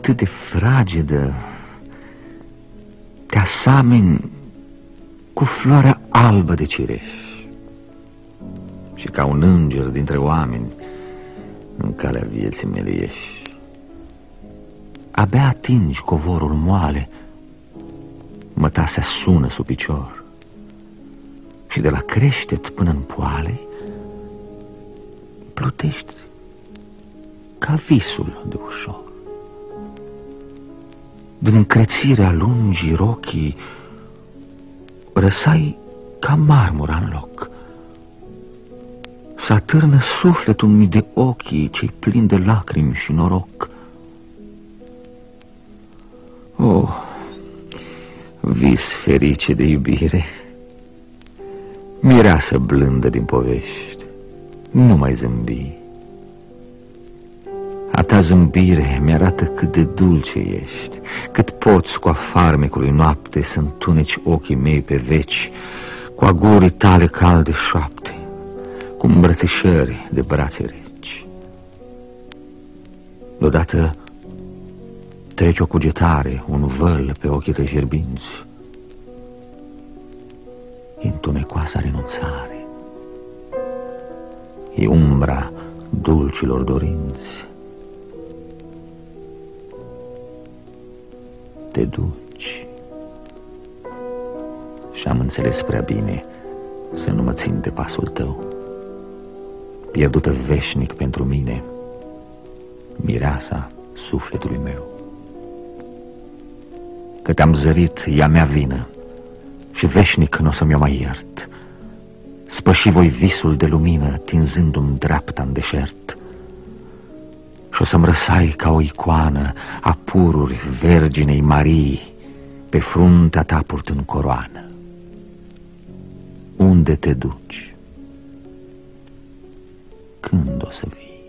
atât de fragedă, te asameni cu floarea albă de cireș și ca un înger dintre oameni în calea vieții mele ieși. Abia atingi covorul moale, mătasea sună sub picior și de la creștet până în poale plutești ca visul de ușor. Din încrețirea lungii rochii răsai ca marmura în loc. Să atârnă sufletul mi de ochii cei plini de lacrimi și noroc. Oh, vis ferice de iubire, mireasă blândă din povești, nu mai zâmbi. A ta zâmbire mi-arată cât de dulce ești, cât poți cu a farmecului noapte să întuneci ochii mei pe veci, cu agurii tale calde șoapte, cu îmbrățișări de brațe reci. Deodată treci o cugetare, un văl pe ochii tăi fierbinți. E întunecoasa renunțare, e umbra dulcilor dorinți. Te duci. Și am înțeles prea bine să nu mă țin de pasul tău. Pierdută veșnic pentru mine, mireasa sufletului meu. Că te-am zărit, ea mea vină și veșnic nu o să mi-o mai iert. Spăși voi visul de lumină, tinzându-mi dreapta în deșert. Și o să-mi răsai ca o icoană a pururi Verginei Marii Pe fruntea ta purtând coroană Unde te duci? Când o să vii?